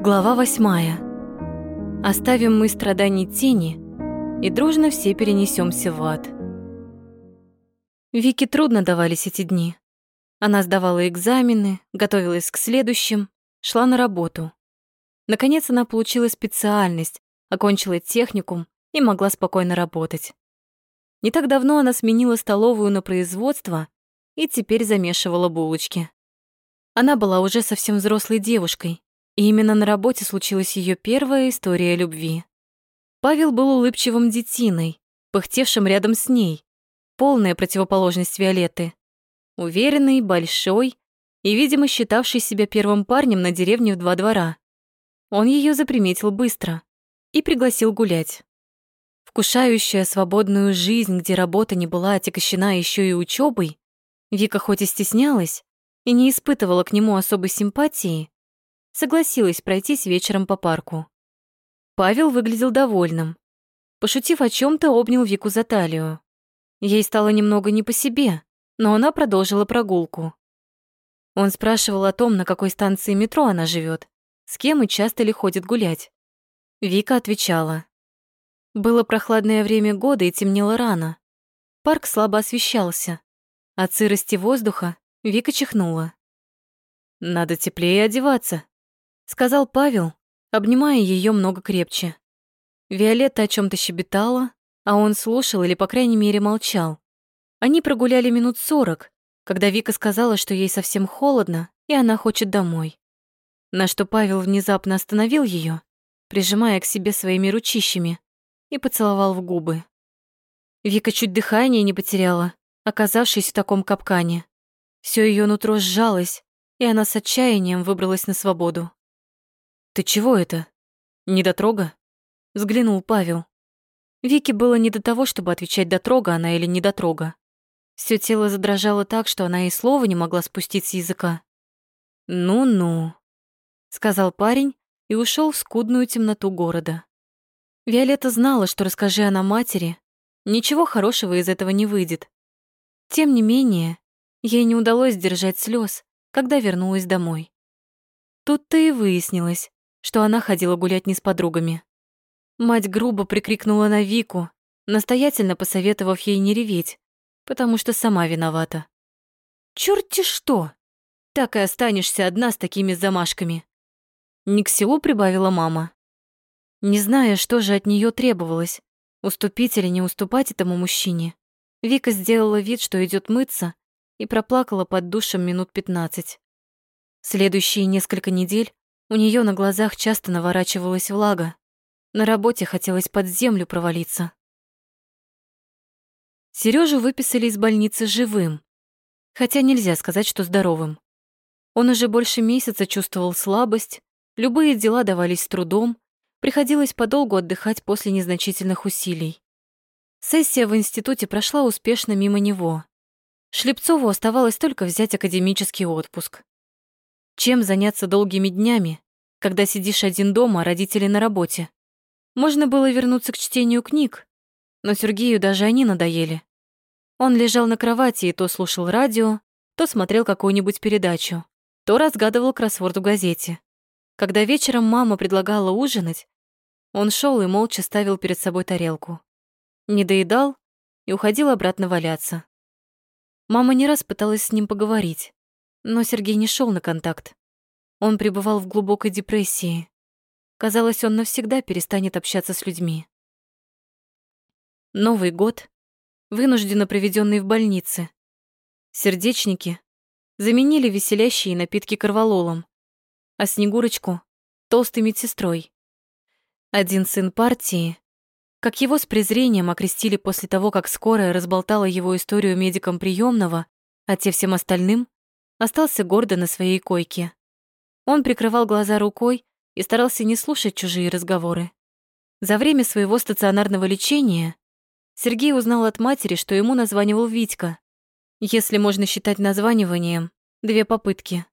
Глава восьмая. Оставим мы страданий тени и дружно все перенесемся в ад. Вике трудно давались эти дни. Она сдавала экзамены, готовилась к следующим, шла на работу. Наконец она получила специальность, окончила техникум и могла спокойно работать. Не так давно она сменила столовую на производство и теперь замешивала булочки. Она была уже совсем взрослой девушкой, и именно на работе случилась ее первая история любви. Павел был улыбчивым детиной, пыхтевшим рядом с ней, полная противоположность Виолетты. Уверенный, большой и, видимо, считавший себя первым парнем на деревне в два двора. Он ее заприметил быстро и пригласил гулять. Вкушающая свободную жизнь, где работа не была отягощена еще и учебой, Вика хоть и стеснялась и не испытывала к нему особой симпатии, согласилась пройтись вечером по парку. Павел выглядел довольным. Пошутив о чем то обнял Вику за талию. Ей стало немного не по себе, но она продолжила прогулку. Он спрашивал о том, на какой станции метро она живет, с кем и часто ли ходит гулять. Вика отвечала. Было прохладное время года и темнело рано. Парк слабо освещался. От сырости воздуха Вика чихнула. «Надо теплее одеваться», сказал Павел, обнимая ее много крепче. Виолетта о чем то щебетала, а он слушал или, по крайней мере, молчал. Они прогуляли минут сорок, когда Вика сказала, что ей совсем холодно, и она хочет домой. На что Павел внезапно остановил ее, прижимая к себе своими ручищами, и поцеловал в губы. Вика чуть дыхание не потеряла, оказавшись в таком капкане. Все ее нутро сжалось, и она с отчаянием выбралась на свободу. «Ты чего это? Недотрога?» Взглянул Павел. Вике было не до того, чтобы отвечать дотрога она или недотрога. Все тело задрожало так, что она и слова не могла спустить с языка. «Ну-ну», — сказал парень и ушел в скудную темноту города. Виолетта знала, что расскажи она матери, ничего хорошего из этого не выйдет. Тем не менее, ей не удалось сдержать слез, когда вернулась домой. Тут-то и выяснилось, что она ходила гулять не с подругами. Мать грубо прикрикнула на Вику, настоятельно посоветовав ей не реветь, потому что сама виновата. «Чёрт-те что! Так и останешься одна с такими замашками!» Не прибавила мама. Не зная, что же от нее требовалось, уступить или не уступать этому мужчине, Вика сделала вид, что идет мыться, и проплакала под душем минут пятнадцать. Следующие несколько недель у нее на глазах часто наворачивалась влага. На работе хотелось под землю провалиться. Сережу выписали из больницы живым, хотя нельзя сказать, что здоровым. Он уже больше месяца чувствовал слабость, любые дела давались с трудом, приходилось подолгу отдыхать после незначительных усилий. Сессия в институте прошла успешно мимо него. Шлепцову оставалось только взять академический отпуск. Чем заняться долгими днями, когда сидишь один дома, а родители на работе? Можно было вернуться к чтению книг, но Сергею даже они надоели. Он лежал на кровати и то слушал радио, то смотрел какую-нибудь передачу, то разгадывал кроссворд в газете. Когда вечером мама предлагала ужинать, он шел и молча ставил перед собой тарелку. Не доедал и уходил обратно валяться. Мама не раз пыталась с ним поговорить, но Сергей не шел на контакт. Он пребывал в глубокой депрессии. Казалось, он навсегда перестанет общаться с людьми. Новый год, вынужденно проведенный в больнице. Сердечники заменили веселящие напитки корвалолом, а Снегурочку — толстой медсестрой. Один сын партии, как его с презрением окрестили после того, как скорая разболтала его историю медикам приемного, а те всем остальным, остался гордо на своей койке. Он прикрывал глаза рукой и старался не слушать чужие разговоры. За время своего стационарного лечения Сергей узнал от матери, что ему названивал Витька. Если можно считать названиванием, две попытки.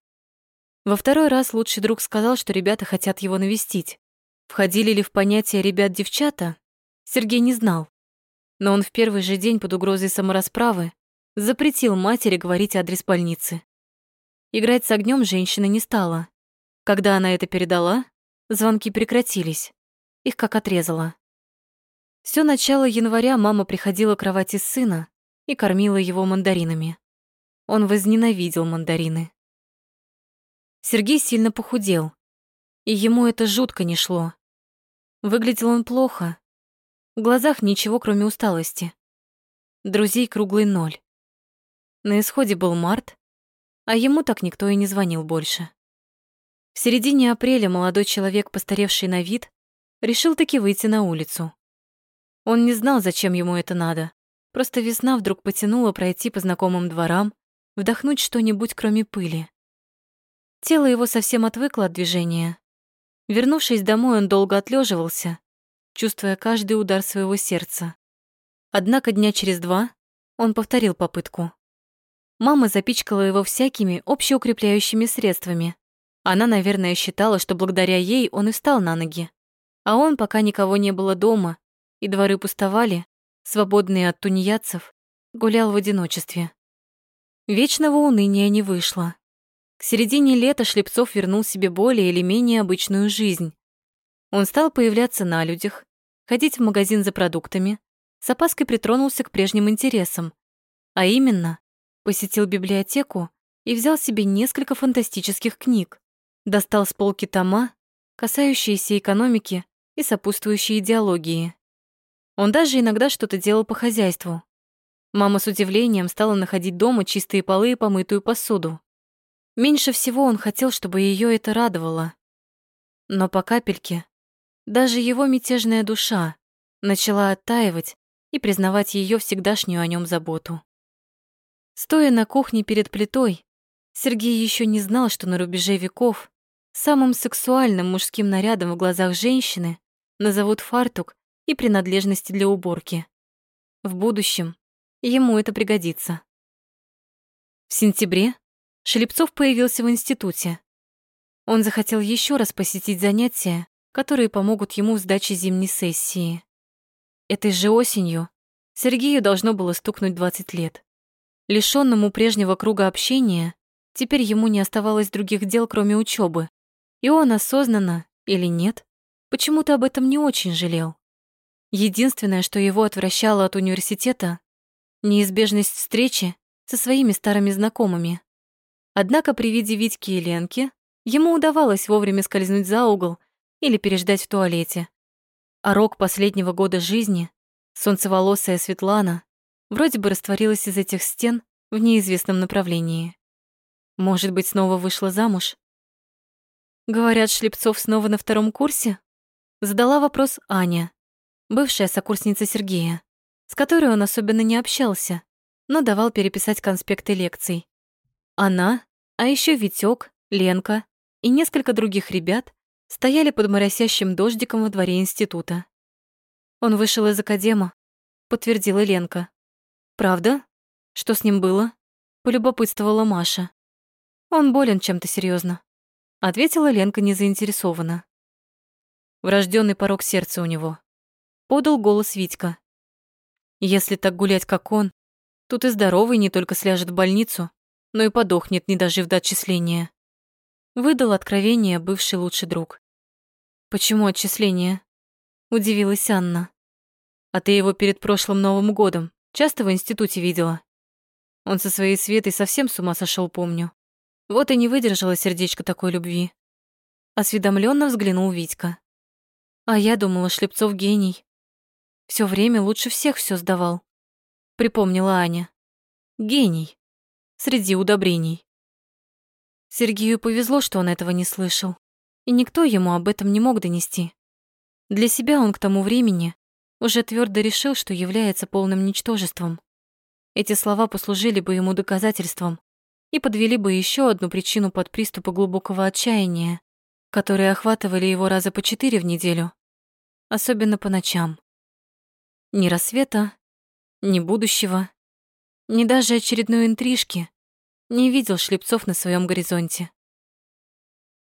Во второй раз лучший друг сказал, что ребята хотят его навестить. Входили ли в понятие ребят-девчата, Сергей не знал. Но он в первый же день под угрозой саморасправы запретил матери говорить адрес больницы. Играть с огнем женщина не стала. Когда она это передала, звонки прекратились. Их как отрезало. Всё начало января мама приходила к кровати сына и кормила его мандаринами. Он возненавидел мандарины. Сергей сильно похудел, и ему это жутко не шло. Выглядел он плохо. В глазах ничего, кроме усталости. Друзей круглый ноль. На исходе был март, а ему так никто и не звонил больше. В середине апреля молодой человек, постаревший на вид, решил таки выйти на улицу. Он не знал, зачем ему это надо. Просто весна вдруг потянула пройти по знакомым дворам, вдохнуть что-нибудь, кроме пыли. Тело его совсем отвыкло от движения. Вернувшись домой, он долго отлеживался, чувствуя каждый удар своего сердца. Однако дня через два он повторил попытку. Мама запичкала его всякими общеукрепляющими средствами. Она, наверное, считала, что благодаря ей он и встал на ноги. А он, пока никого не было дома, и дворы пустовали, свободные от тунеядцев, гулял в одиночестве. Вечного уныния не вышло. К середине лета Шлепцов вернул себе более или менее обычную жизнь. Он стал появляться на людях, ходить в магазин за продуктами, с опаской притронулся к прежним интересам, а именно, посетил библиотеку и взял себе несколько фантастических книг, достал с полки тома, касающиеся экономики и сопутствующие идеологии. Он даже иногда что-то делал по хозяйству. Мама с удивлением стала находить дома чистые полы и помытую посуду. Меньше всего он хотел, чтобы ее это радовало. Но по капельке даже его мятежная душа начала оттаивать и признавать ее всегдашнюю о нем заботу. Стоя на кухне перед плитой, Сергей еще не знал, что на рубеже веков самым сексуальным мужским нарядом в глазах женщины назовут фартук и принадлежности для уборки. В будущем ему это пригодится. В сентябре Шелепцов появился в институте. Он захотел еще раз посетить занятия, которые помогут ему в сдаче зимней сессии. Этой же осенью Сергею должно было стукнуть 20 лет. Лишённому прежнего круга общения, теперь ему не оставалось других дел, кроме учебы, и он осознанно или нет, почему-то об этом не очень жалел. Единственное, что его отвращало от университета — неизбежность встречи со своими старыми знакомыми. Однако при виде Витьки и Ленки ему удавалось вовремя скользнуть за угол или переждать в туалете. А рок последнего года жизни, солнцеволосая Светлана, вроде бы растворилась из этих стен в неизвестном направлении. Может быть, снова вышла замуж? Говорят, Шлепцов снова на втором курсе? Задала вопрос Аня бывшая сокурсница Сергея, с которой он особенно не общался, но давал переписать конспекты лекций. Она, а еще Витек, Ленка и несколько других ребят стояли под моросящим дождиком во дворе института. Он вышел из академа, подтвердила Ленка. Правда? Что с ним было? полюбопытствовала Маша. Он болен чем-то серьезно, ответила Ленка незаинтересованно. Врожденный порог сердца у него подал голос Витька. Если так гулять, как он, тут и здоровый не только сляжет в больницу, но и подохнет, не дожив до отчисления. Выдал откровение бывший лучший друг. Почему отчисление? Удивилась Анна. А ты его перед прошлым Новым годом часто в институте видела? Он со своей Светой совсем с ума сошел, помню. Вот и не выдержала сердечко такой любви. Осведомленно взглянул Витька. А я думала, Шлепцов гений. Все время лучше всех все сдавал. Припомнила Аня. Гений. Среди удобрений. Сергею повезло, что он этого не слышал. И никто ему об этом не мог донести. Для себя он к тому времени уже твердо решил, что является полным ничтожеством. Эти слова послужили бы ему доказательством и подвели бы еще одну причину под приступы глубокого отчаяния, которые охватывали его раза по четыре в неделю, особенно по ночам. Ни рассвета, ни будущего, ни даже очередной интрижки не видел Шлепцов на своем горизонте.